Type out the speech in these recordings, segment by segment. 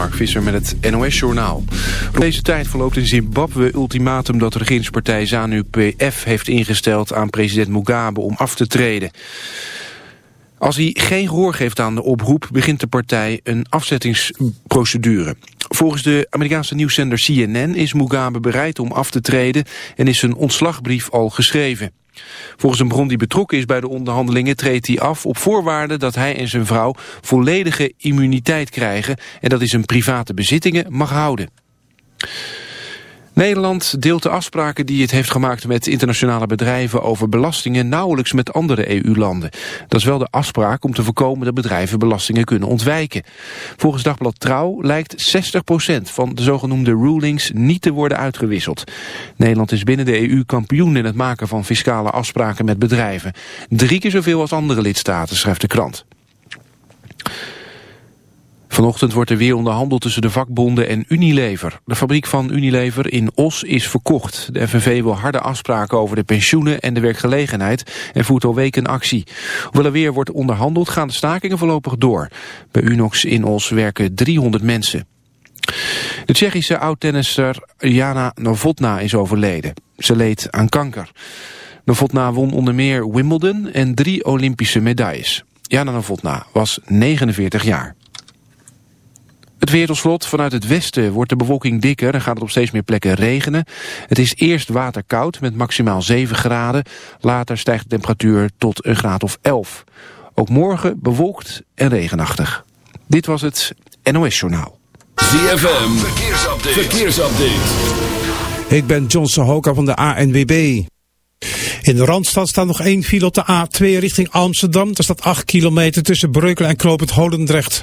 Mark Visser met het NOS-journaal. Deze tijd verloopt in Zimbabwe ultimatum dat de regeringspartij ZANU-PF heeft ingesteld aan president Mugabe om af te treden. Als hij geen gehoor geeft aan de oproep begint de partij een afzettingsprocedure. Volgens de Amerikaanse nieuwszender CNN is Mugabe bereid om af te treden en is zijn ontslagbrief al geschreven. Volgens een bron die betrokken is bij de onderhandelingen treedt hij af op voorwaarde dat hij en zijn vrouw volledige immuniteit krijgen en dat hij zijn private bezittingen mag houden. Nederland deelt de afspraken die het heeft gemaakt met internationale bedrijven over belastingen nauwelijks met andere EU-landen. Dat is wel de afspraak om te voorkomen dat bedrijven belastingen kunnen ontwijken. Volgens Dagblad Trouw lijkt 60% van de zogenoemde rulings niet te worden uitgewisseld. Nederland is binnen de EU kampioen in het maken van fiscale afspraken met bedrijven. Drie keer zoveel als andere lidstaten, schrijft de krant. Vanochtend wordt er weer onderhandeld tussen de vakbonden en Unilever. De fabriek van Unilever in Os is verkocht. De FNV wil harde afspraken over de pensioenen en de werkgelegenheid en voert al weken actie. Hoewel er weer wordt onderhandeld gaan de stakingen voorlopig door. Bij Unox in Os werken 300 mensen. De Tsjechische oud-tennisser Jana Novotna is overleden. Ze leed aan kanker. Novotna won onder meer Wimbledon en drie Olympische medailles. Jana Novotna was 49 jaar. Het weer Vanuit het westen wordt de bewolking dikker en gaat het op steeds meer plekken regenen. Het is eerst waterkoud met maximaal 7 graden. Later stijgt de temperatuur tot een graad of 11. Ook morgen bewolkt en regenachtig. Dit was het NOS Journaal. ZFM, verkeersupdate. verkeersupdate. Ik ben John Sohoka van de ANWB. In de Randstad staat nog één file op de A2 richting Amsterdam. Er staat 8 kilometer tussen Breukelen en Knoop het Holendrecht.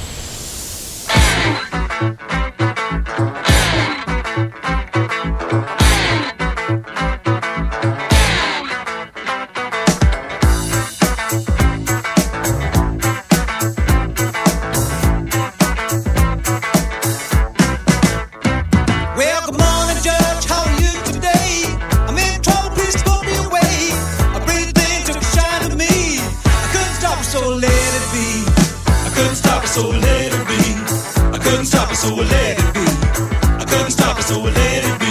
Thank you. So let it be. I couldn't stop it, so let it be.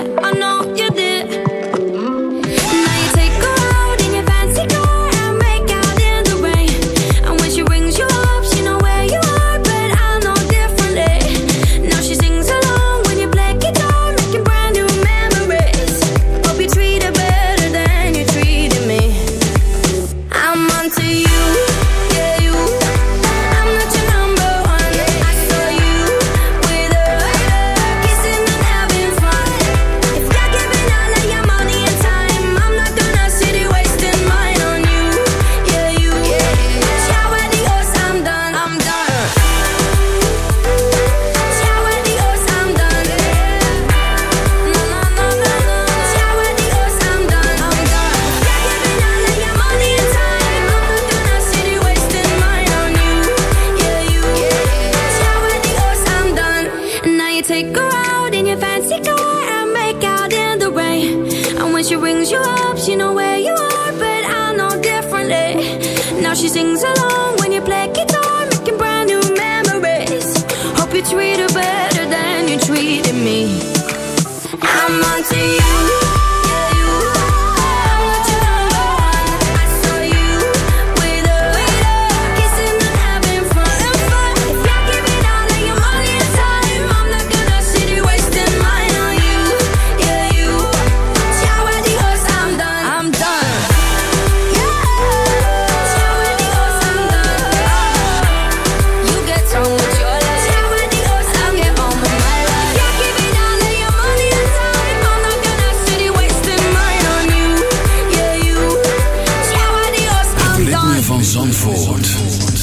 I know you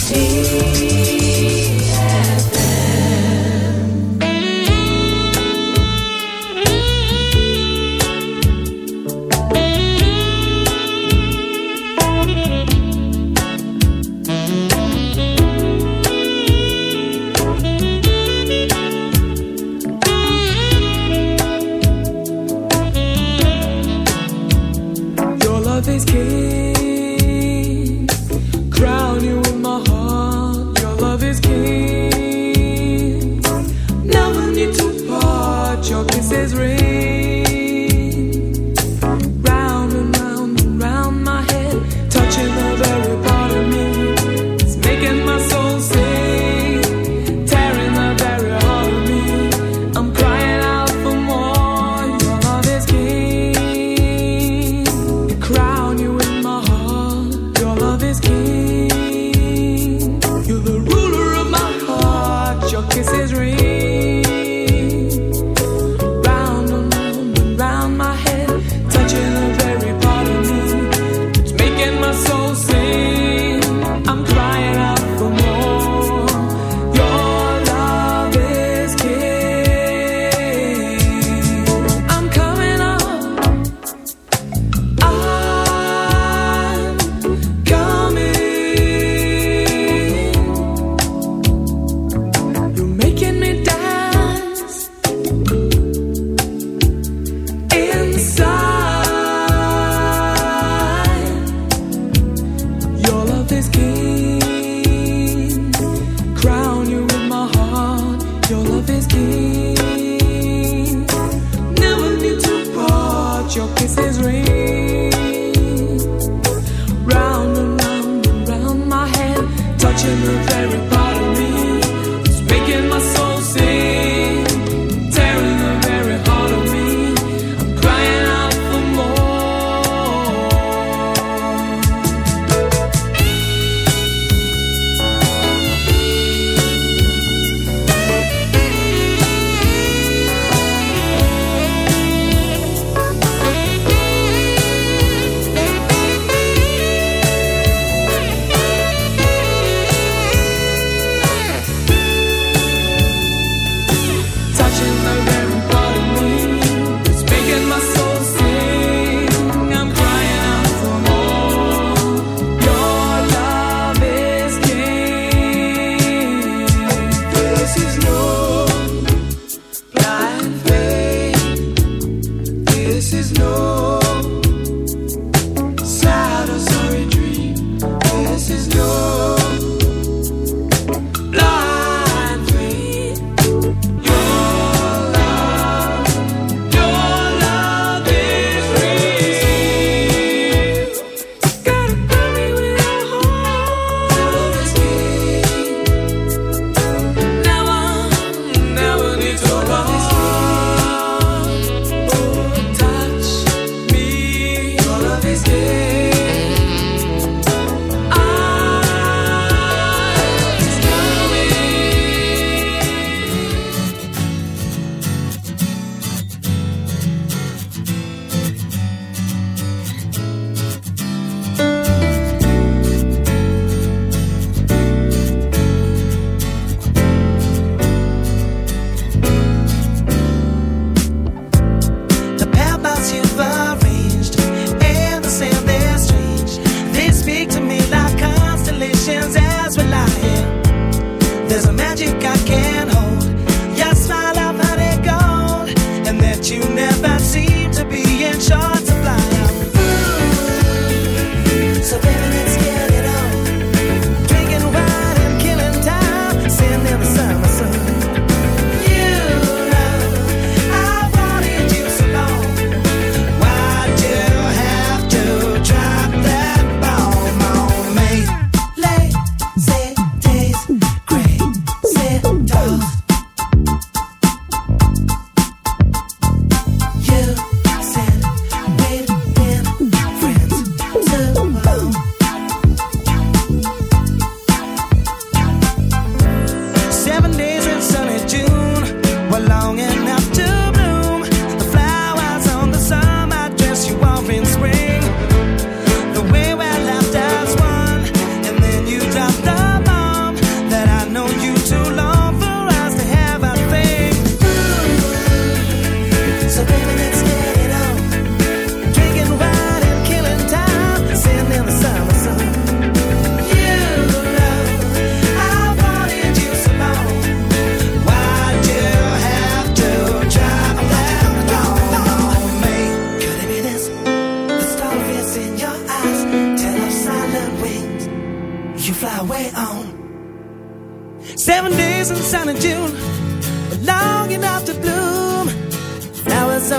see.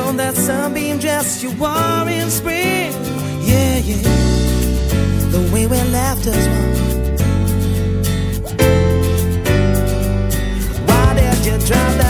on that sunbeam dress you wore in spring. Yeah, yeah. The way we left as one. Why did you drop? that?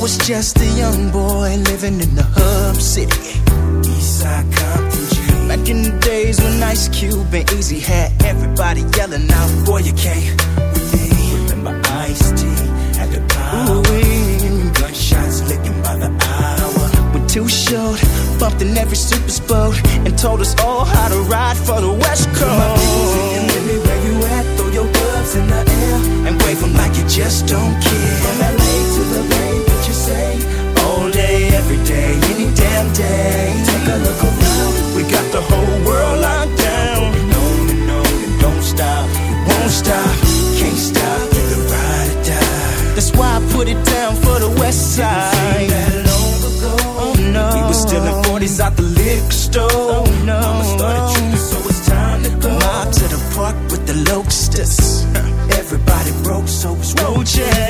was just a young boy living in the hub city. Eastside Compton G. Back in the days when Ice Cube and Eazy had everybody yelling out, Boy, you can't with. Remember Ice T at the power. Gunshots licking by the hour. We're too short, bumped in every super boat, and told us all how to ride for the West Coast. My music and me where you at, throw your gloves in the air, and wave them like you just don't care. Damn day. Take a look around, we got the whole world locked down. On and on and don't stop, won't stop, can't stop, either ride or die. That's why I put it down for the West Side. That long ago, oh no, we were still in 40s out the liquor store. Oh no, Mama started tripping, so it's time to go. Out to the park with the locusts. Everybody broke, so it's roaches.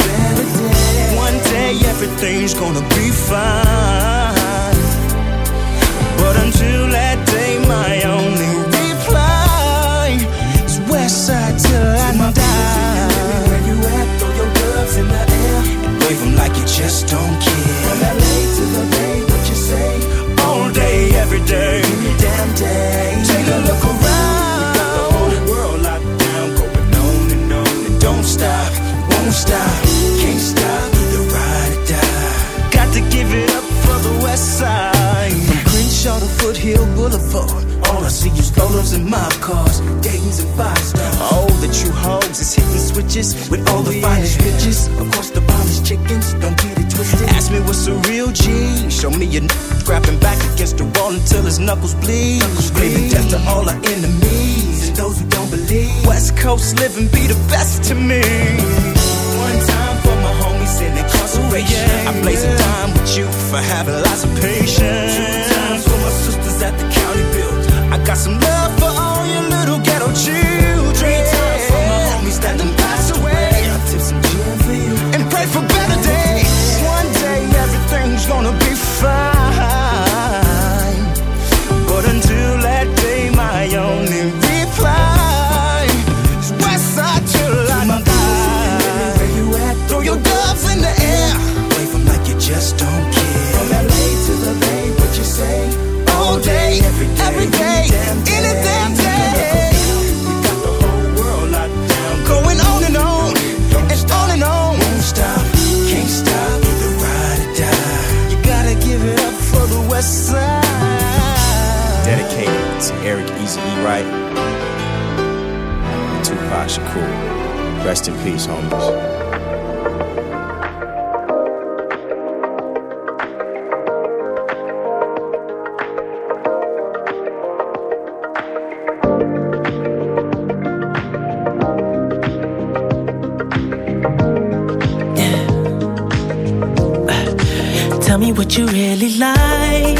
better days. One day everything's gonna be fine. But until that day, my only reply is Westside till I die. Where you at? Throw your gloves in the air and wave like you just don't care. Knuckles bleed. Screaming death to all our enemies and those who don't believe. West Coast living be the best to me. One time for my homies in incarceration. I blaze a dime with you for having lots of patience. Two times for my sisters at the county build. I got some love To Eric Eazy E. Wright and Tupac Shakur. Rest in peace, homies. Tell me what you really like.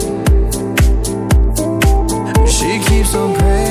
Keeps on praying.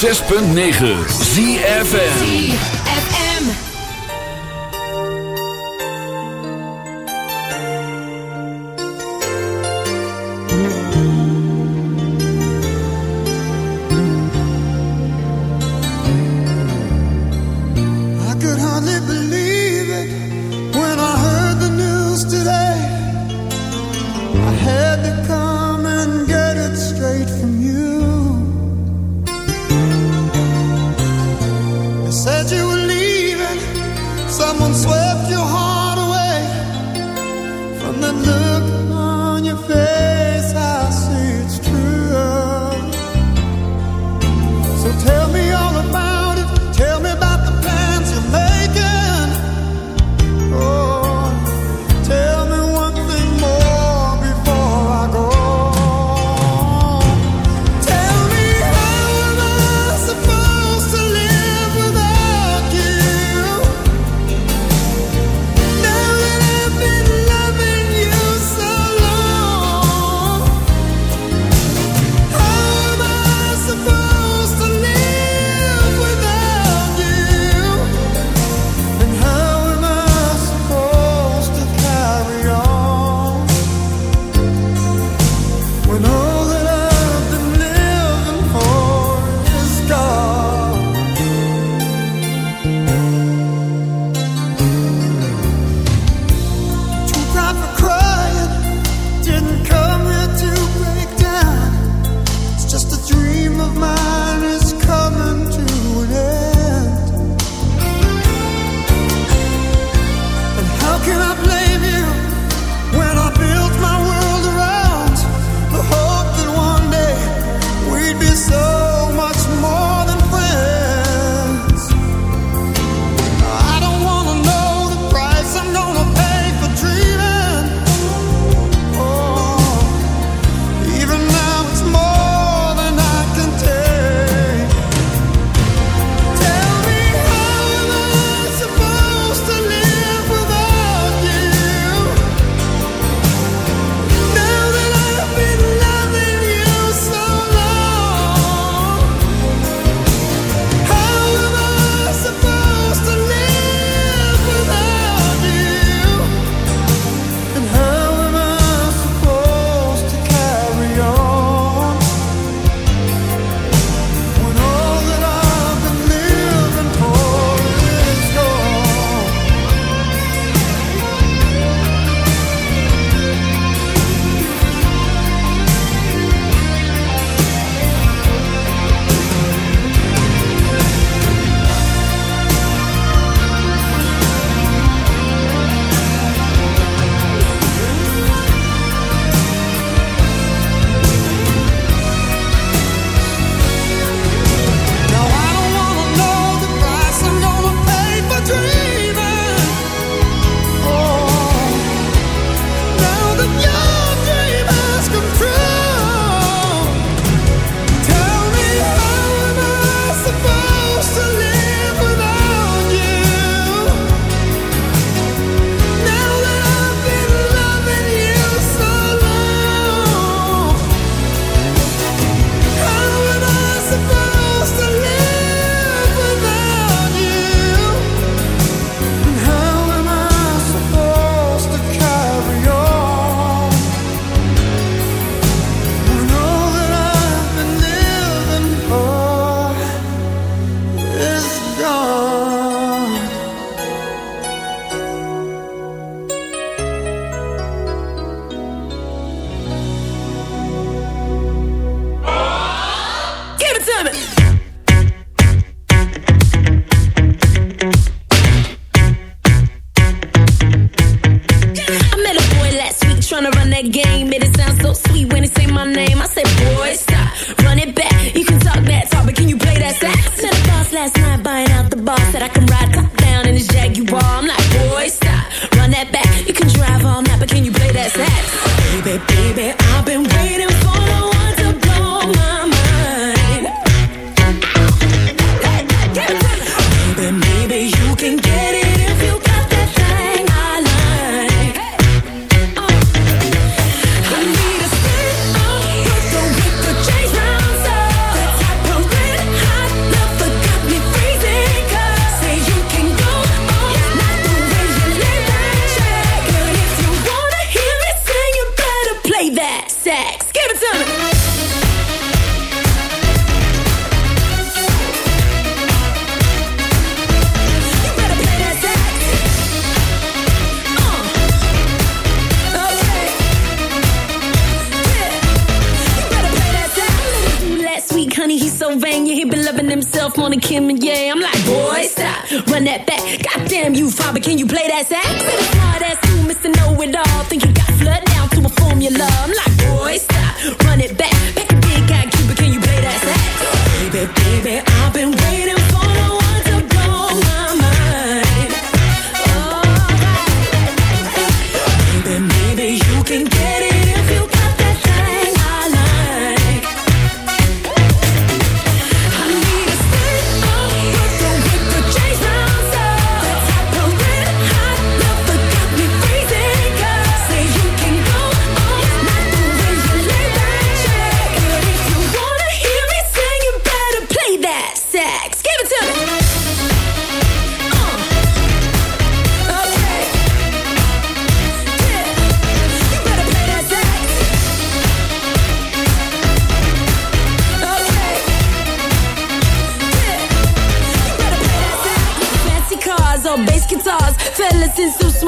106.9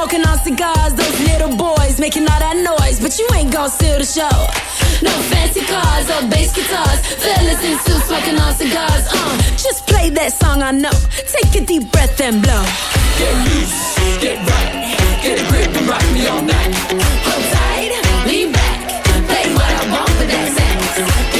Smoking on cigars, those little boys making all that noise, but you ain't gon' steal the show. No fancy cars or bass guitars, fellas in suits smoking on cigars. Uh, just play that song I know. Take a deep breath and blow. Get loose, get right, get a grip and rock me all night. Hold tight, lean back, play what I want, but that sax.